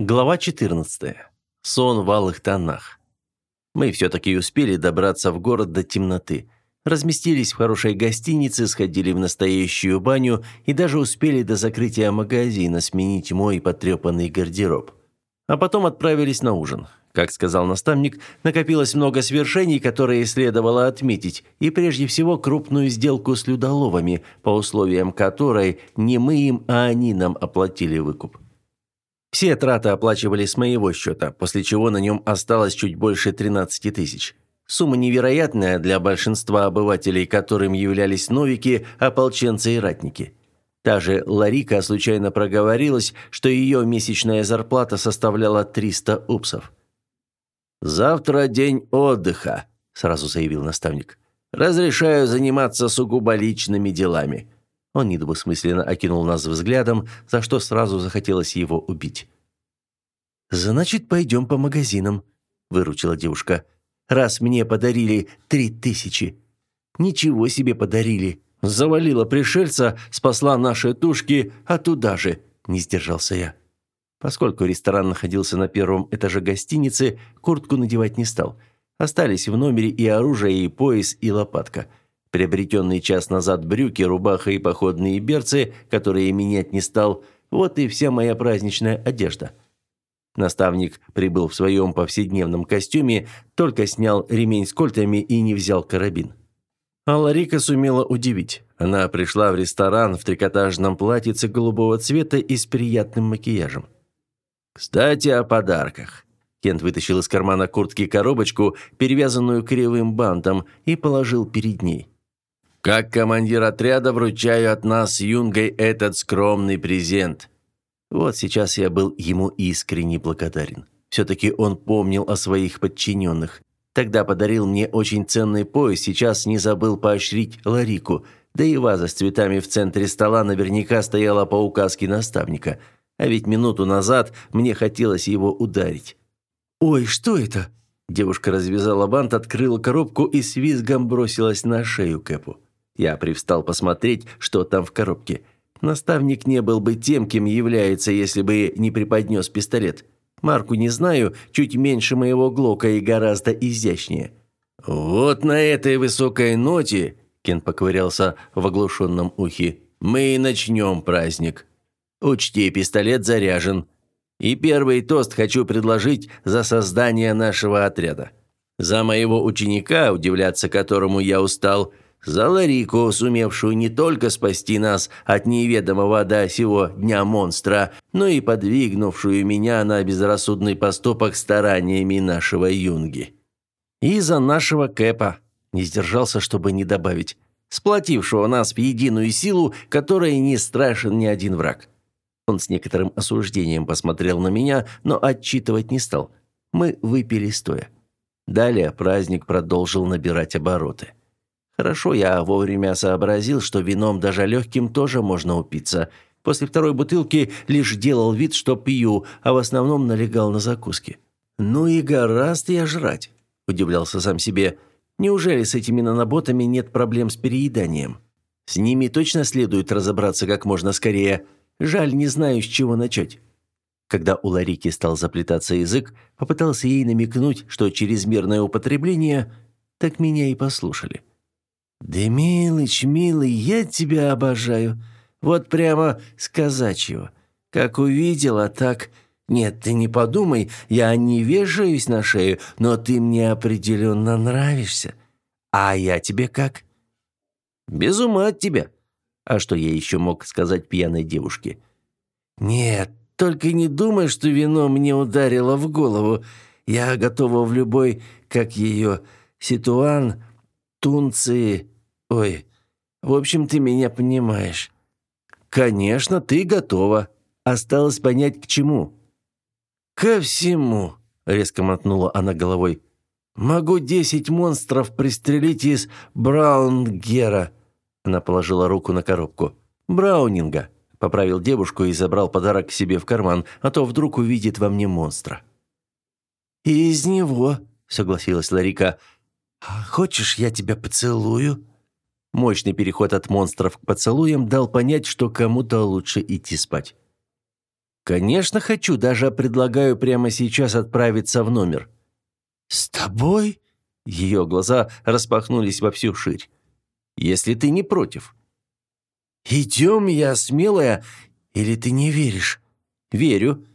Глава 14. Сон в алых тонах. Мы все-таки успели добраться в город до темноты. Разместились в хорошей гостинице, сходили в настоящую баню и даже успели до закрытия магазина сменить мой потрепанный гардероб. А потом отправились на ужин. Как сказал наставник, накопилось много свершений, которые следовало отметить, и прежде всего крупную сделку с людоловами, по условиям которой не мы им, а они нам оплатили выкуп. Все траты оплачивали с моего счета, после чего на нем осталось чуть больше 13 тысяч. Сумма невероятная для большинства обывателей, которым являлись новики, ополченцы и ратники. Та же Ларика случайно проговорилась, что ее месячная зарплата составляла 300 упсов. «Завтра день отдыха», – сразу заявил наставник. «Разрешаю заниматься сугубо личными делами. Он недвусмысленно окинул нас взглядом, за что сразу захотелось его убить. «Значит, пойдем по магазинам», – выручила девушка. «Раз мне подарили три тысячи». «Ничего себе подарили!» «Завалила пришельца, спасла наши тушки, а туда же», – не сдержался я. Поскольку ресторан находился на первом этаже гостиницы, куртку надевать не стал. Остались в номере и оружие, и пояс, и лопатка – Приобретенный час назад брюки, рубаха и походные берцы, которые менять не стал, вот и вся моя праздничная одежда. Наставник прибыл в своем повседневном костюме, только снял ремень с кольтами и не взял карабин. А Ларика сумела удивить. Она пришла в ресторан в трикотажном платьице голубого цвета и с приятным макияжем. «Кстати, о подарках». Кент вытащил из кармана куртки коробочку, перевязанную кривым бантом, и положил перед ней. Как командир отряда вручаю от нас Юнгой этот скромный презент. Вот сейчас я был ему искренне благодарен. Все-таки он помнил о своих подчиненных. Тогда подарил мне очень ценный пояс, сейчас не забыл поощрить Ларику. Да и ваза с цветами в центре стола наверняка стояла по указке наставника. А ведь минуту назад мне хотелось его ударить. «Ой, что это?» Девушка развязала бант, открыла коробку и с визгом бросилась на шею Кэпу. Я привстал посмотреть, что там в коробке. Наставник не был бы тем, кем является, если бы не преподнес пистолет. Марку не знаю, чуть меньше моего Глока и гораздо изящнее. «Вот на этой высокой ноте», — Кен поковырялся в оглушенном ухе, — «мы и начнем праздник. Учти, пистолет заряжен. И первый тост хочу предложить за создание нашего отряда. За моего ученика, удивляться которому я устал, — за Ларику, сумевшую не только спасти нас от неведомого до сего дня монстра, но и подвигнувшую меня на безрассудный поступок стараниями нашего юнги. И за нашего Кэпа, не сдержался, чтобы не добавить, сплотившего нас в единую силу, которой не страшен ни один враг. Он с некоторым осуждением посмотрел на меня, но отчитывать не стал. Мы выпили стоя. Далее праздник продолжил набирать обороты. Хорошо, я вовремя сообразил, что вином даже легким тоже можно упиться. После второй бутылки лишь делал вид, что пью, а в основном налегал на закуски. «Ну и гораздо я жрать», – удивлялся сам себе. «Неужели с этими наноботами нет проблем с перееданием? С ними точно следует разобраться как можно скорее. Жаль, не знаю, с чего начать». Когда у Ларики стал заплетаться язык, попытался ей намекнуть, что чрезмерное употребление, так меня и послушали. «Да, милыч, милый, я тебя обожаю. Вот прямо с казачьего. Как увидела, так... Нет, ты не подумай, я не вешаюсь на шею, но ты мне определенно нравишься. А я тебе как?» «Без ума от тебя». А что я еще мог сказать пьяной девушке? «Нет, только не думай, что вино мне ударило в голову. Я готова в любой, как ее, ситуан, тунцы, ой, в общем, ты меня понимаешь. Конечно, ты готова. Осталось понять, к чему. Ко всему, резко мотнула она головой. Могу десять монстров пристрелить из Браунгера. Она положила руку на коробку. Браунинга. Поправил девушку и забрал подарок себе в карман, а то вдруг увидит во мне монстра. «Из него», — согласилась Ларика, — «А хочешь, я тебя поцелую?» Мощный переход от монстров к поцелуям дал понять, что кому-то лучше идти спать. «Конечно хочу, даже предлагаю прямо сейчас отправиться в номер». «С тобой?» Ее глаза распахнулись во всю ширь. «Если ты не против». «Идем, я смелая, или ты не веришь?» «Верю».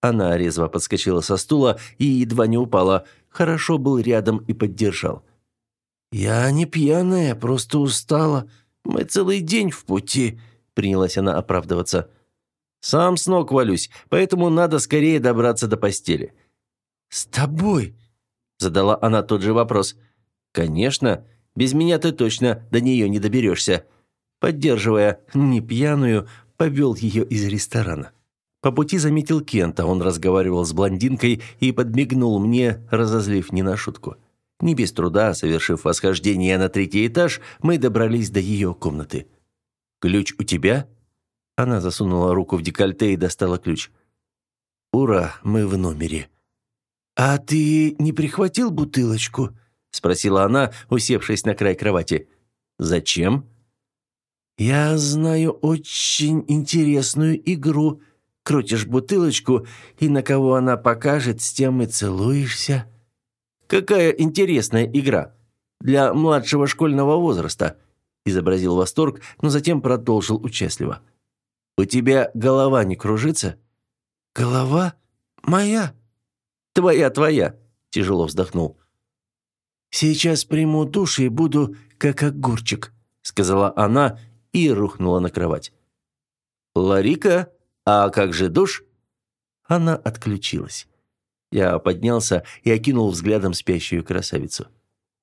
Она резво подскочила со стула и едва не упала. Хорошо был рядом и поддержал. «Я не пьяная, просто устала. Мы целый день в пути», — принялась она оправдываться. «Сам с ног валюсь, поэтому надо скорее добраться до постели». «С тобой?» — задала она тот же вопрос. «Конечно. Без меня ты точно до нее не доберешься». Поддерживая не пьяную, повел ее из ресторана. По пути заметил Кента, он разговаривал с блондинкой и подмигнул мне, разозлив не на шутку. Не без труда, совершив восхождение на третий этаж, мы добрались до ее комнаты. «Ключ у тебя?» Она засунула руку в декольте и достала ключ. «Ура, мы в номере». «А ты не прихватил бутылочку?» – спросила она, усевшись на край кровати. «Зачем?» «Я знаю очень интересную игру», Крутишь бутылочку, и на кого она покажет, с тем и целуешься. Какая интересная игра. Для младшего школьного возраста, изобразил восторг, но затем продолжил участливо. У тебя голова не кружится? Голова моя. Твоя, твоя, тяжело вздохнул. Сейчас приму душ и буду как огурчик, сказала она и рухнула на кровать. Ларика «А как же душ?» Она отключилась. Я поднялся и окинул взглядом спящую красавицу.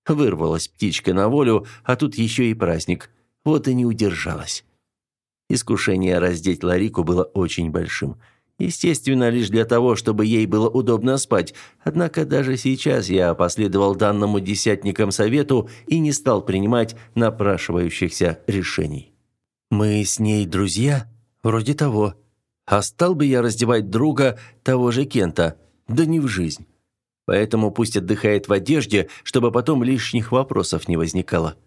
Вырвалась птичка на волю, а тут еще и праздник. Вот и не удержалась. Искушение раздеть Ларику было очень большим. Естественно, лишь для того, чтобы ей было удобно спать. Однако даже сейчас я последовал данному десятникам совету и не стал принимать напрашивающихся решений. «Мы с ней друзья? Вроде того», а стал бы я раздевать друга того же Кента? Да не в жизнь. Поэтому пусть отдыхает в одежде, чтобы потом лишних вопросов не возникало.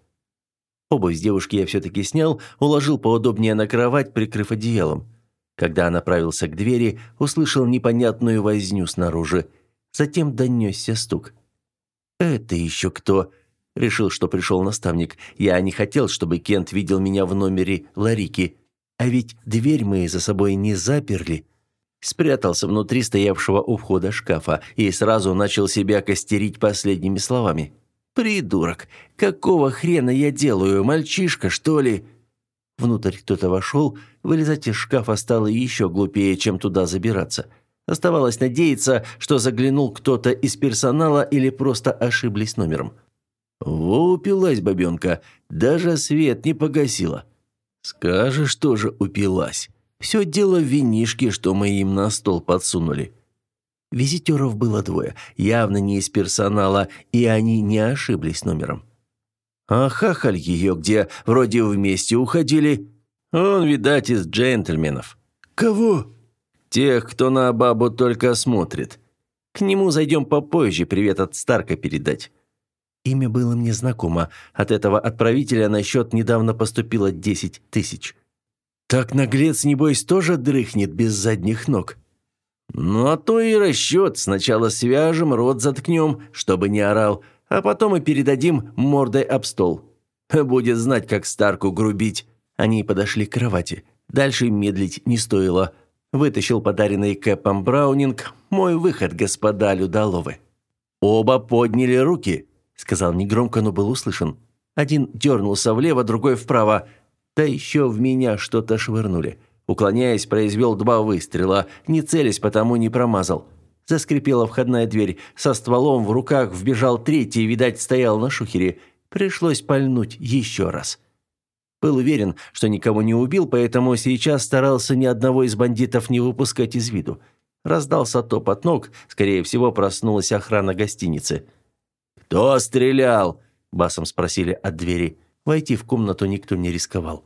Обувь с девушки я все-таки снял, уложил поудобнее на кровать, прикрыв одеялом. Когда направился к двери, услышал непонятную возню снаружи. Затем донесся стук. «Это еще кто?» Решил, что пришел наставник. Я не хотел, чтобы Кент видел меня в номере Ларики. А ведь дверь мы за собой не заперли. Спрятался внутри стоявшего у входа шкафа и сразу начал себя костерить последними словами. «Придурок! Какого хрена я делаю? Мальчишка, что ли?» Внутрь кто-то вошел, вылезать из шкафа стало еще глупее, чем туда забираться. Оставалось надеяться, что заглянул кто-то из персонала или просто ошиблись номером. Во упилась бабенка, даже свет не погасила. Скажешь, тоже упилась. Все дело в винишке, что мы им на стол подсунули. Визитеров было двое, явно не из персонала, и они не ошиблись номером. А хахаль ее где, вроде вместе уходили. Он, видать, из джентльменов. Кого? Тех, кто на бабу только смотрит. К нему зайдем попозже, привет от Старка передать. Имя было мне знакомо. От этого отправителя на счет недавно поступило десять тысяч. Так наглец, небось, тоже дрыхнет без задних ног. Ну, а то и расчет. Сначала свяжем, рот заткнем, чтобы не орал, а потом и передадим мордой об стол. Будет знать, как Старку грубить. Они подошли к кровати. Дальше медлить не стоило. Вытащил подаренный Кэпом Браунинг. Мой выход, господа Людоловы. Оба подняли руки сказал негромко, но был услышан. Один дернулся влево, другой вправо. Да еще в меня что-то швырнули. Уклоняясь, произвел два выстрела, не целясь, потому не промазал. Заскрипела входная дверь. Со стволом в руках вбежал третий, видать, стоял на шухере. Пришлось пальнуть еще раз. Был уверен, что никого не убил, поэтому сейчас старался ни одного из бандитов не выпускать из виду. Раздался топот ног, скорее всего, проснулась охрана гостиницы. «Кто стрелял?» – басом спросили от двери. Войти в комнату никто не рисковал.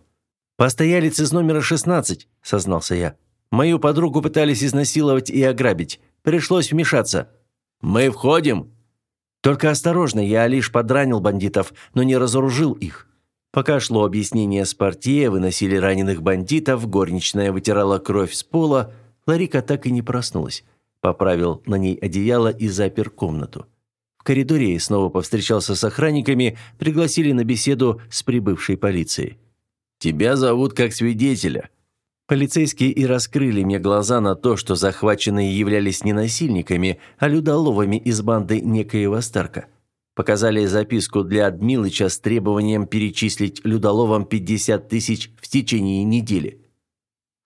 «Постоялец из номера 16», – сознался я. «Мою подругу пытались изнасиловать и ограбить. Пришлось вмешаться». «Мы входим?» «Только осторожно, я лишь подранил бандитов, но не разоружил их». Пока шло объяснение с партии, выносили раненых бандитов, горничная вытирала кровь с пола, Ларика так и не проснулась. Поправил на ней одеяло и запер комнату. В коридоре снова повстречался с охранниками, пригласили на беседу с прибывшей полицией. «Тебя зовут как свидетеля». Полицейские и раскрыли мне глаза на то, что захваченные являлись не насильниками, а людоловами из банды некоего Старка. Показали записку для Адмилыча с требованием перечислить людоловам 50 тысяч в течение недели.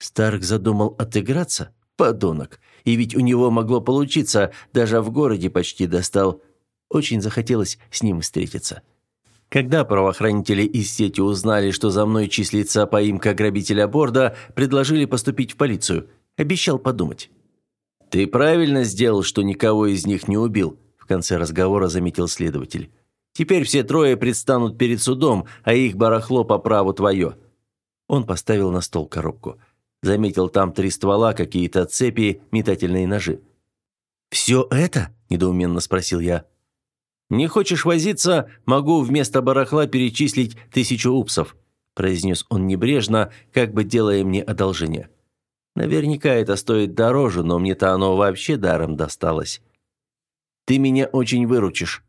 Старк задумал отыграться? Подонок. И ведь у него могло получиться, даже в городе почти достал. Очень захотелось с ним встретиться. Когда правоохранители из сети узнали, что за мной числится поимка грабителя борда, предложили поступить в полицию. Обещал подумать. «Ты правильно сделал, что никого из них не убил», в конце разговора заметил следователь. «Теперь все трое предстанут перед судом, а их барахло по праву твое». Он поставил на стол коробку. Заметил там три ствола, какие-то цепи, метательные ножи. «Все это?» – недоуменно спросил я. «Не хочешь возиться, могу вместо барахла перечислить тысячу упсов», произнес он небрежно, как бы делая мне одолжение. «Наверняка это стоит дороже, но мне-то оно вообще даром досталось». «Ты меня очень выручишь».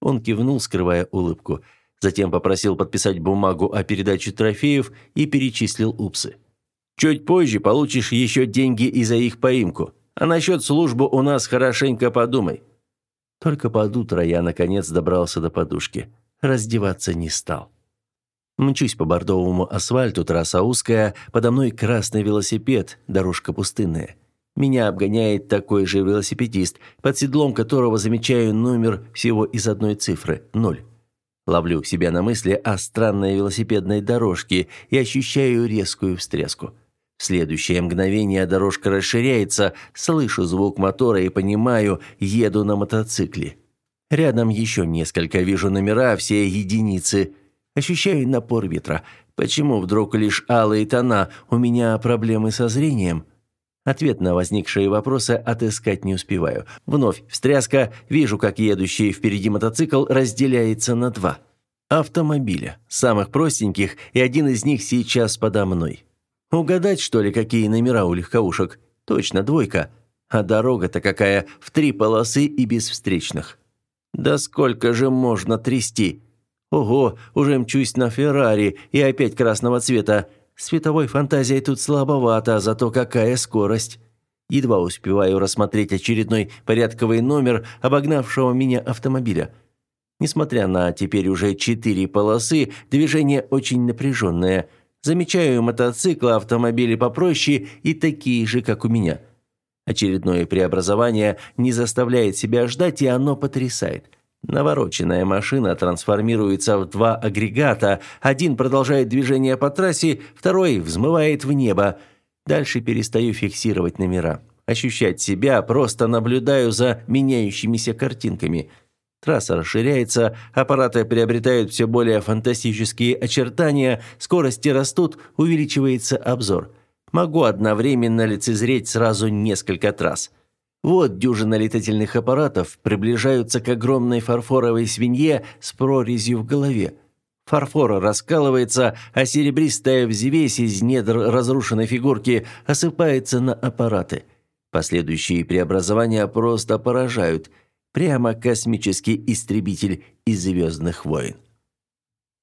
Он кивнул, скрывая улыбку. Затем попросил подписать бумагу о передаче трофеев и перечислил упсы. «Чуть позже получишь еще деньги и за их поимку. А насчет службы у нас хорошенько подумай. Только под утро я, наконец, добрался до подушки. Раздеваться не стал. Мчусь по бордовому асфальту, трасса узкая, подо мной красный велосипед, дорожка пустынная. Меня обгоняет такой же велосипедист, под седлом которого замечаю номер всего из одной цифры – ноль. Ловлю себя на мысли о странной велосипедной дорожке и ощущаю резкую встряску. В следующее мгновение дорожка расширяется, слышу звук мотора и понимаю, еду на мотоцикле. Рядом еще несколько, вижу номера, все единицы. Ощущаю напор ветра. Почему вдруг лишь алые тона? У меня проблемы со зрением. Ответ на возникшие вопросы отыскать не успеваю. Вновь встряска, вижу, как едущий впереди мотоцикл разделяется на два. Автомобиля, самых простеньких, и один из них сейчас подо мной. Угадать, что ли, какие номера у легковушек? Точно, двойка. А дорога-то какая, в три полосы и без встречных. Да сколько же можно трясти? Ого, уже мчусь на Феррари и опять красного цвета. Световой фантазией тут слабовато, зато какая скорость. Едва успеваю рассмотреть очередной порядковый номер обогнавшего меня автомобиля. Несмотря на теперь уже четыре полосы, движение очень напряженное – Замечаю мотоциклы, автомобили попроще и такие же, как у меня. Очередное преобразование не заставляет себя ждать, и оно потрясает. Навороченная машина трансформируется в два агрегата. Один продолжает движение по трассе, второй взмывает в небо. Дальше перестаю фиксировать номера. Ощущать себя, просто наблюдаю за меняющимися картинками – Трасса расширяется, аппараты приобретают все более фантастические очертания, скорости растут, увеличивается обзор. Могу одновременно лицезреть сразу несколько трасс. Вот дюжина летательных аппаратов приближаются к огромной фарфоровой свинье с прорезью в голове. Фарфор раскалывается, а серебристая взвесь из недр разрушенной фигурки осыпается на аппараты. Последующие преобразования просто поражают – Прямо космический истребитель из «Звездных войн».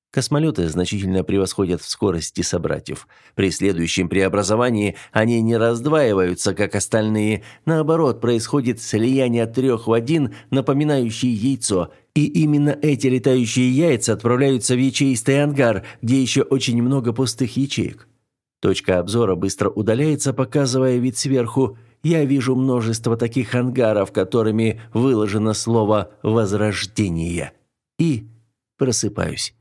Космолеты значительно превосходят в скорости собратьев. При следующем преобразовании они не раздваиваются, как остальные. Наоборот, происходит слияние трех в один, напоминающий яйцо. И именно эти летающие яйца отправляются в ячеистый ангар, где еще очень много пустых ячеек. Точка обзора быстро удаляется, показывая вид сверху – я вижу множество таких ангаров, которыми выложено слово «возрождение». И просыпаюсь.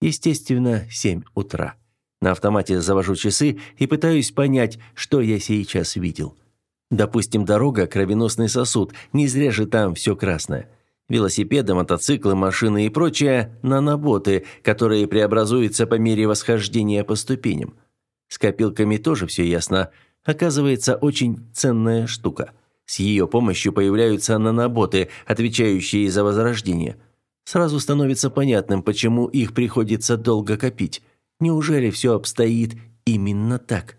Естественно, семь утра. На автомате завожу часы и пытаюсь понять, что я сейчас видел. Допустим, дорога – кровеносный сосуд, не зря же там все красное. Велосипеды, мотоциклы, машины и прочее – наноботы, которые преобразуются по мере восхождения по ступеням. С копилками тоже все ясно – оказывается очень ценная штука. С ее помощью появляются наноботы, отвечающие за возрождение. Сразу становится понятным, почему их приходится долго копить. Неужели все обстоит именно так?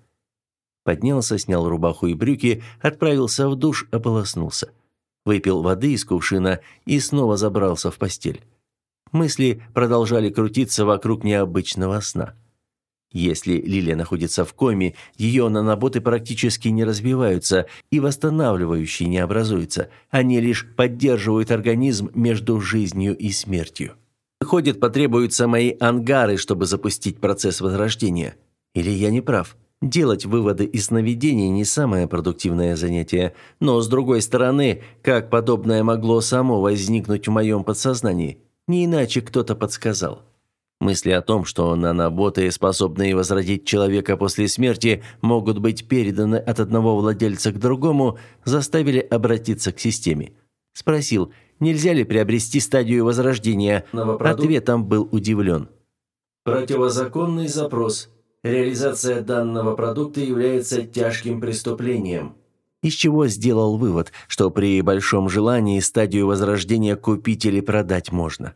Поднялся, снял рубаху и брюки, отправился в душ, ополоснулся. Выпил воды из кувшина и снова забрался в постель. Мысли продолжали крутиться вокруг необычного сна. Если Лилия находится в коме, ее наноботы практически не развиваются и восстанавливающие не образуются. Они лишь поддерживают организм между жизнью и смертью. Выходит, потребуются мои ангары, чтобы запустить процесс возрождения. Или я не прав? Делать выводы из сновидений не самое продуктивное занятие, но, с другой стороны, как подобное могло само возникнуть в моем подсознании? Не иначе кто-то подсказал. Мысли о том, что наноботы, способные возродить человека после смерти, могут быть переданы от одного владельца к другому, заставили обратиться к системе. Спросил, нельзя ли приобрести стадию возрождения. Ответом был удивлен. Противозаконный запрос. Реализация данного продукта является тяжким преступлением. Из чего сделал вывод, что при большом желании стадию возрождения купить или продать можно.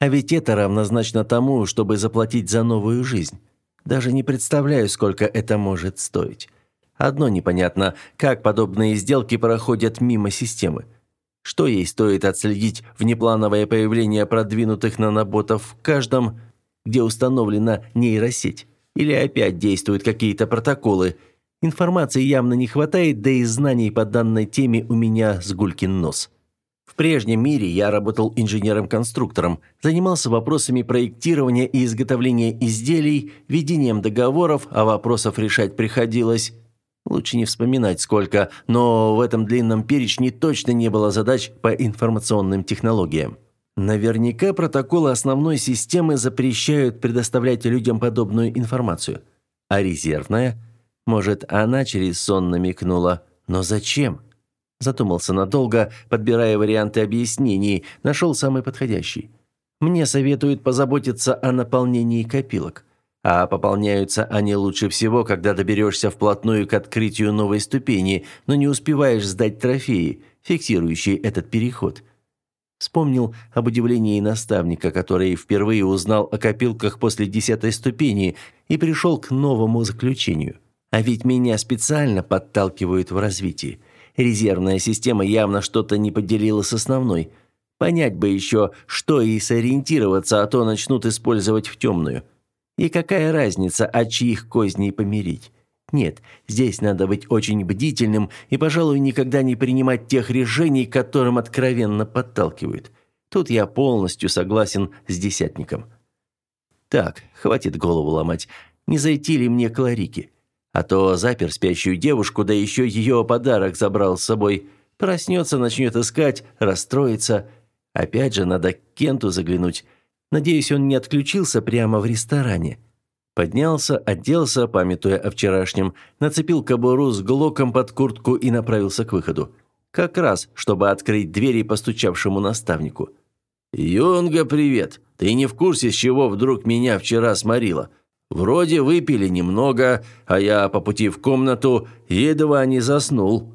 А ведь это равнозначно тому, чтобы заплатить за новую жизнь. Даже не представляю, сколько это может стоить. Одно непонятно, как подобные сделки проходят мимо системы. Что ей стоит отследить внеплановое появление продвинутых наноботов в каждом, где установлена нейросеть? Или опять действуют какие-то протоколы? Информации явно не хватает, да и знаний по данной теме у меня с гулькин нос. В прежнем мире я работал инженером-конструктором, занимался вопросами проектирования и изготовления изделий, ведением договоров, а вопросов решать приходилось... Лучше не вспоминать сколько, но в этом длинном перечне точно не было задач по информационным технологиям. Наверняка протоколы основной системы запрещают предоставлять людям подобную информацию. А резервная? Может, она через сон намекнула. Но зачем? Задумался надолго, подбирая варианты объяснений, нашел самый подходящий. Мне советуют позаботиться о наполнении копилок. А пополняются они лучше всего, когда доберешься вплотную к открытию новой ступени, но не успеваешь сдать трофеи, фиксирующие этот переход. Вспомнил об удивлении наставника, который впервые узнал о копилках после десятой ступени и пришел к новому заключению. А ведь меня специально подталкивают в развитии. Резервная система явно что-то не поделила с основной. Понять бы еще, что и сориентироваться, а то начнут использовать в темную. И какая разница, от чьих козней помирить? Нет, здесь надо быть очень бдительным и, пожалуй, никогда не принимать тех решений, которым откровенно подталкивают. Тут я полностью согласен с десятником. Так, хватит голову ломать. Не зайти ли мне к Ларике? А то запер спящую девушку, да еще ее подарок забрал с собой. Проснется, начнет искать, расстроится. Опять же, надо к Кенту заглянуть. Надеюсь, он не отключился прямо в ресторане. Поднялся, оделся, памятуя о вчерашнем, нацепил кобуру с глоком под куртку и направился к выходу. Как раз, чтобы открыть двери постучавшему наставнику. «Юнга, привет! Ты не в курсе, с чего вдруг меня вчера сморило? Вроде выпили немного, а я по пути в комнату едва не заснул.